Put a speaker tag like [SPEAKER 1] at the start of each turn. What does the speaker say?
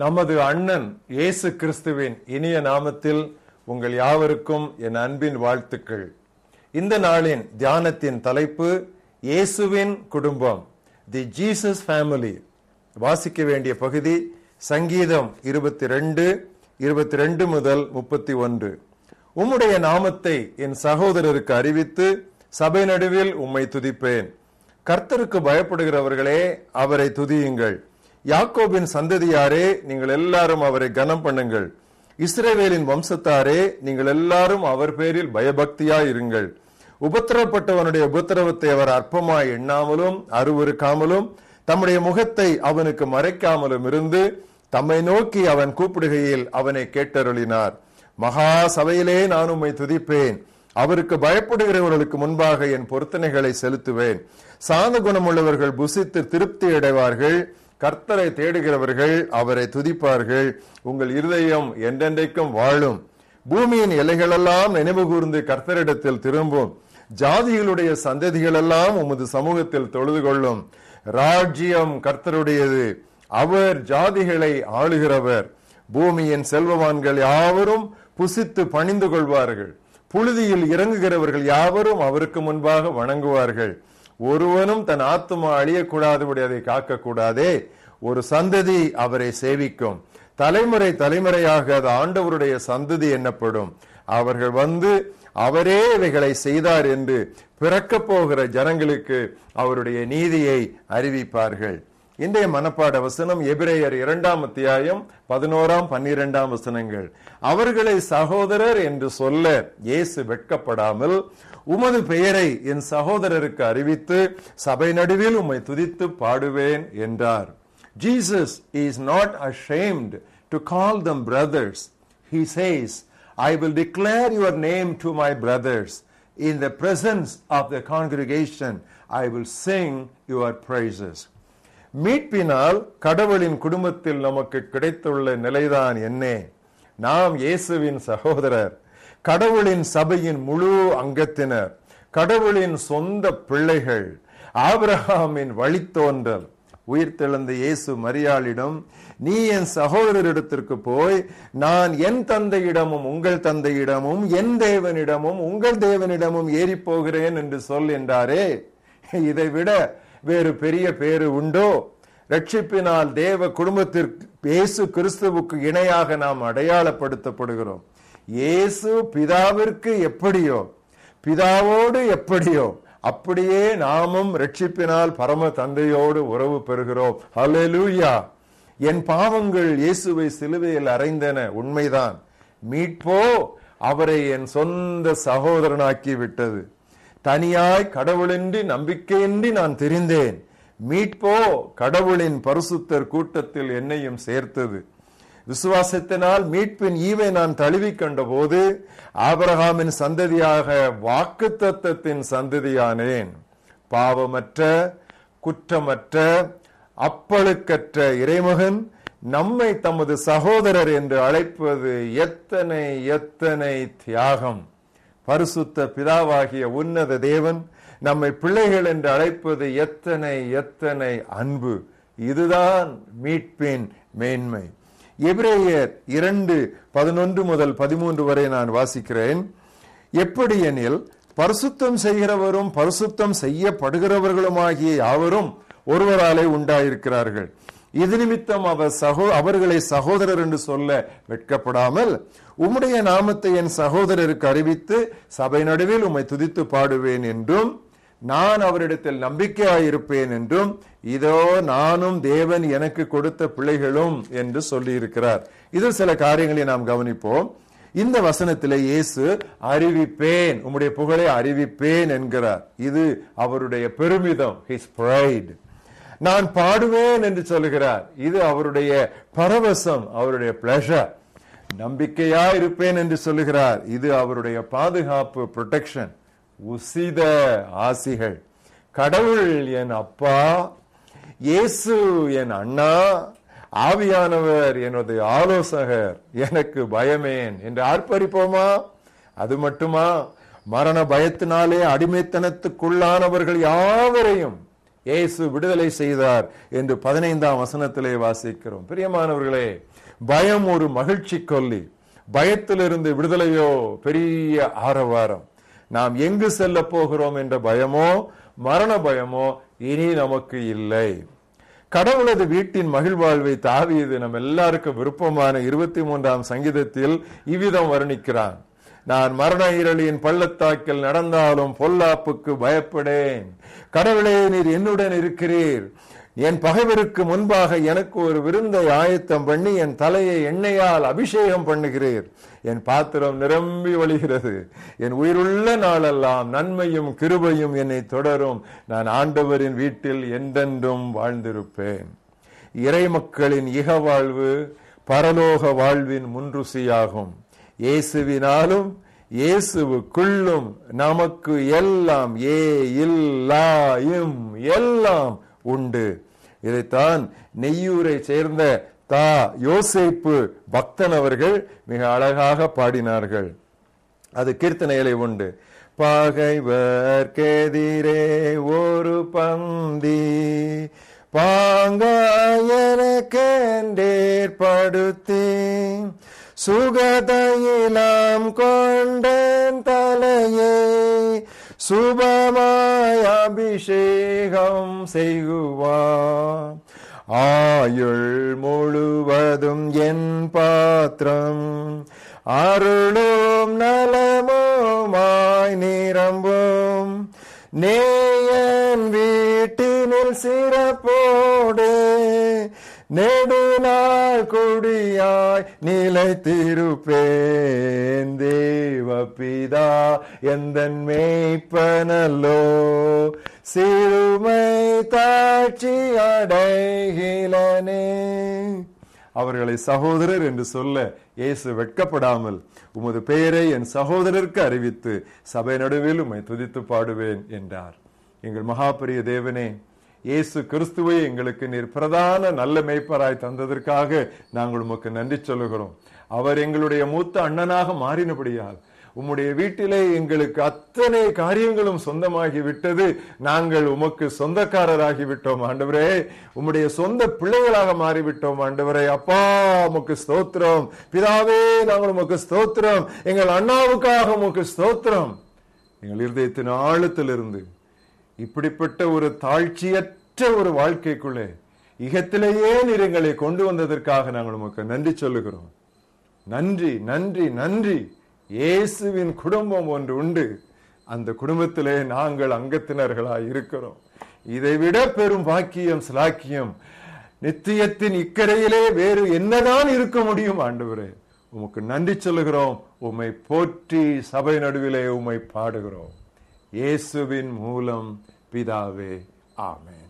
[SPEAKER 1] நமது அண்ணன் இயேசு கிறிஸ்துவின் இனிய நாமத்தில் உங்கள் யாவருக்கும் என் அன்பின் வாழ்த்துக்கள். இந்த நாளின் தியானத்தின் தலைப்பு இயேசுவின் குடும்பம் தி ஜீசஸ் ஃபேமிலி வாசிக்க வேண்டிய பகுதி சங்கீதம் இருபத்தி ரெண்டு இருபத்தி ரெண்டு முதல் முப்பத்தி ஒன்று. உம்முடைய நாமத்தை என் சகோதரருக்கு அறிவித்து சபை நடுவில் உம்மை துதிப்பேன். கர்த்தருக்கு பயப்படுகிறவர்களே அவரை துதியுங்கள். யாக்கோபின் சந்ததியாரே நீங்கள் எல்லாரும் அவரை கனம் பண்ணுங்கள். இஸ்ரேவேலின் வம்சத்தாரே நீங்கள் எல்லாரும் அவர் பேரில் பயபக்தியாய் இருங்கள். உபத்திரப்பட்டவனுடைய உபத்திரவத்தை அவர் அற்பமாய் எண்ணாமலும் அருவருக்காமலும் தம்முடைய முகத்தை அவனுக்கு மறைக்காமலும் இருந்து தம்மை நோக்கி அவன் கூப்பிடுகையில் அவனை கேட்டருளினார். மகா சபையிலே நான் உம்மை துதிப்பேன். அவருக்கு பயப்படுகிறவர்களுக்கு முன்பாக என் பொருத்தனைகளை செலுத்துவேன். சாந்த குணமுள்ளவர்கள் புசித்து திருப்தி அடைவார்கள். கர்த்தரை தேடுகிறவர்கள் அவரை துதிப்பார்கள். உங்கள் இருதயம் என்றென்றைக்கும் வாழும். பூமியின் எல்லைகளெல்லாம் நினைவு கூர்ந்து கர்த்தரிடத்தில் திரும்பும். ஜாதிகளுடைய சந்ததிகளெல்லாம் உமது சமூகத்தில் தொழுது கொள்ளும். ராஜ்யம் கர்த்தருடையது. அவர் ஜாதிகளை ஆளுகிறவர். பூமியின் செல்வவான்கள் யாவரும் புசித்து பணிந்து கொள்வார்கள். புழுதியில் இறங்குகிறவர்கள் யாவரும் அவருக்கு முன்பாக வணங்குவார்கள். ஒருவனும் தன் ஆத்மா அழியக்கூடாது அதை காக்கக்கூடாதே. ஒரு சந்ததி அவரை சேவிக்கும். தலைமுறை தலைமுறையாக அது ஆண்டவருடைய சந்ததி என்னப்படும். அவர்கள் வந்து அவரே இவைகளை செய்தார் என்று பிறக்க போகிற ஜனங்களுக்கு அவருடைய நீதியை அறிவிப்பார்கள். இன்றைய மனப்பாட வசனம் எபிரேயர் இரண்டாம் அத்தியாயம் பதினோராம் பன்னிரெண்டாம் வசனங்கள். அவர்களை சகோதரர் என்று சொல்ல இயேசு வெட்கப்படாமல் உமது பெயரை என் சகோதரருக்கு அறிவித்து சபை நடுவில் உம்மை துதித்து பாடுவேன் என்றார். Jesus is not ashamed to call them brothers he says I will declare your name to my brothers in the presence of the congregation I will sing your praises மீட்பினால் கடவுளின் குடும்பத்தில் நமக்கு கிடைத்துள்ள நிலைதான் என்ன. நாம் இயேசுவின் சகோதரர் கடவுளின் சபையின் முழு அங்கத்தினர் கடவுளின் சொந்த பிள்ளைகள் ஆபிரஹாமின் வழித்தோன்றல். உயிர்த்தெழுந்த இயேசு மரியாளிடம் நீ என் சகோதரரிடத்திற்கு போய் நான் என் தந்தையிடமும் உங்கள் தந்தையிடமும் என் தேவனிடமும் உங்கள் தேவனிடமும் ஏறி போகிறேன் என்று சொல் என்றாரே. இதைவிட வேறு பெரிய பேரு உண்டோ? ரட்சிப்பினால் தேவ குடும்பத்திற்கு இயேசு கிறிஸ்துவுக்கு இணையாக நாம் அடையாளப்படுத்தப்படுகிறோம். இயேசு பிதாவிற்கு எப்படியோ பிதாவோடு எப்படியோ அப்படியே நாமும் ரட்சிப்பினால் பரம தந்தையோடு உறவு பெறுகிறோம். அலலூயா என் பாவங்கள் இயேசுவை சிலுவையில் அறைந்தன உண்மைதான். மீட்போ அவரை என் சொந்த சகோதரனாக்கி விட்டது. தனியாய் கடவுளின்றி நம்பிக்கையின்றி நான் தெரிந்தேன். மீட்போ கடவுளின் பரிசுத்தர் கூட்டத்தில் என்னையும் சேர்த்தது. விசுவாசத்தினால் மீட்பின் ஈவை நான் தழுவி கண்டபோது ஆபரகாமின் சந்ததியாக வாக்கு தத்தத்தின் சந்ததியானேன். பாவமற்ற குற்றமற்ற அப்பழுக்கற்ற இறைமகன் நம்மை தமது சகோதரர் என்று அழைப்பது எத்தனை எத்தனை தியாகம். பரிசுத்த பிதாவாகிய உன்னத தேவன் நம்மை பிள்ளைகள் என்று அழைப்பது எத்தனை எத்தனை அன்பு. இதுதான் மீட்பின் மேன்மை. எபிரேயர் இரண்டு பதினொன்று முதல் பதிமூன்று வரை நான் வாசிக்கிறேன். எப்படி எனில் பரிசுத்தம் செய்கிறவரும் பரிசுத்தம் செய்யப்படுகிறவர்களுமாகிய யாவரும் ஒருவராலே உண்டாயிருக்கிறார்கள். இது நிமித்தம் அவர் சகோ அவர்களை சகோதரர் என்று சொல்ல வெட்கப்படாமல் உம்முடைய நாமத்தை என் சகோதரருக்கு அறிவித்து சபை நடுவில் உம்மை துதித்து பாடுவேன் என்றும் நான் அவரிடத்தில் நம்பிக்கையாயிருப்பேன் என்றும் இதோ நானும் தேவன் எனக்கு கொடுத்த பிள்ளைகளும் என்று சொல்லியிருக்கிறார். இதில் இது சில காரியங்களை நாம் கவனிப்போம். இந்த வசனத்திலே இயேசு அறிவிப்பேன் உம்முடைய புகழை அறிவிப்பேன் என்கிறார். இது அவருடைய பெருமிதம் ஹிஸ் ப்ரைட் நான் பாடுவேன் என்று சொல்லுகிறார். இது அவருடைய பரவசம் அவருடைய பிளஷர் நம்பிக்கையா இருப்பேன் என்று சொல்லுகிறார். இது அவருடைய பாதுகாப்பு ப்ரொடெக்ஷன் உசித ஆசிகள். கடவுள் என் அப்பா இயேசு என் அண்ணா ஆவியானவர் எனது ஆலோசகர் எனக்கு பயமேன் என்று ஆர்ப்பரிப்போமா? அது மட்டுமா? மரண பயத்தினாலே அடிமைத்தனத்துக்குள்ளானவர்கள் யாவரையும் இயேசு விடுதலை செய்தார் என்று பதினைந்தாம் வசனத்திலே வாசிக்கிறோம். பிரியமானவர்களே பயம் ஒரு மகிழ்ச்சி கொல்லி. பயத்திலிருந்து விடுதலையோ பெரிய ஆரவாரம். நாம் எங்கு செல்ல போகிறோம் என்ற பயமோ மரண பயமோ இனி நமக்கு இல்லை. கடவுளது வீட்டின் மகிழ்வாழ்வை தாவியது. நம்ம எல்லாருக்கும் விருப்பமான இருபத்தி மூன்றாம் சங்கீதத்தில் இவ்விதம் வர்ணிக்கிறான். நான் மரண இரளியின் பள்ளத்தாக்கில் நடந்தாலும் பொல்லாப்புக்கு பயப்படேன். கடவுளே நீர் என்னுடன் இருக்கிறீர். என் பகைவருக்கு முன்பாக எனக்கு ஒரு விருந்தை ஆயத்தம் பண்ணி என் தலையை எண்ணெயால் அபிஷேகம் பண்ணுகிறீர். என் பாத்திரம் நிரம்பி வழிகிறது. என் உயிருள்ள நாளெல்லாம் நன்மையும் கிருபையும் என்னை தொடரும். நான் ஆண்டவரின் வீட்டில் என்றென்றும் வாழ்ந்திருப்பேன். இறை மக்களின் இக வாழ்வு பரலோக வாழ்வின் முன்ருசியாகும் இயேசுவினாலும் இயேசுவுக்குள்ளும் நமக்கு எல்லாம் ஏ இல்லாயும் எல்லாம் உண்டு. இதைத்தான் நெய்யூரை சேர்ந்த தா யோசிப்பு பக்தன் அவர்கள் மிக அழகாக பாடினார்கள். அது கீர்த்தனைகளை உண்டு. பகைவர்கெதிரே ஒரு பந்தி பாங்காயனக்கேற்படுத்தி சுகதையிலாம் கொண்டேன் தலையே. சுபமாய் அபிஷேகம் செய்குவார் ஆயுள் முழுவதும் என் பாத்திரம். அருளும் நலமுமாய் நிரம்பும். நேயன் வீட்டினில் சிறப்போடு நெடுநாள் கொடியாய் நிலைத்திருப்பேன் தேவபிதா எந்த மேய்ப்பனல்லோ சிறுமை தாட்சி அடைகிலனே. அவர்களை சகோதரர் என்று சொல்ல இயேசு வெட்கப்படாமல் உமது பெயரை என் சகோதரருக்கு அறிவித்து சபை நடுவில் உம்மை துதித்து பாடுவேன் என்றார். எங்கள் மகாபரிய தேவனே இயேசு கிறிஸ்துவை எங்களுக்கு நீர் பிரதான நல்ல மேய்ப்பராய் தந்ததற்காக நாங்கள் உமக்கு நன்றி சொல்லுகிறோம். அவர் எங்களுடைய மூத்த அண்ணனாக மாறினபடியால் உம்முடைய வீட்டிலே எங்களுக்கு அத்தனை காரியங்களும் சொந்தமாகி விட்டது நாங்கள் உமக்கு சொந்தக்காரராகி விட்டோம் ஆண்டவரே. உம்முடைய சொந்த பிள்ளைகளாக மாறிவிட்டோம் ஆண்டவரே. அப்பா உமக்கு ஸ்தோத்திரம். பிதாவே நாங்கள் உமக்கு ஸ்தோத்திரம். எங்கள் அண்ணாவுக்காக உமக்கு ஸ்தோத்திரம். எங்கள் இருதயத்தின் ஆழத்திலிருந்து இப்படிப்பட்ட ஒரு தாழ்ச்சியற்ற ஒரு வாழ்க்கைக்குள்ளே இகத்திலேயே நீர் எங்களை கொண்டு வந்ததற்காக நாங்கள் உமக்கு நன்றி சொல்லுகிறோம். நன்றி நன்றி நன்றி. இயேசுவின் குடும்பம் ஒன்று உண்டு. அந்த குடும்பத்திலே நாங்கள் அங்கத்தினர்களாய் இருக்கிறோம். இதைவிட பெரும் பாக்கியம் சிலாக்கியம். நித்தியத்தின் இக்கரையிலே வேறு என்னதான் இருக்க முடியும் ஆண்டவரே. உமக்கு நன்றி சொல்லுகிறோம். உம்மை போற்றி சபை நடுவிலே உம்மை பாடுகிறோம். இயேசுவின் மூலம் பிதாவே ஆமென்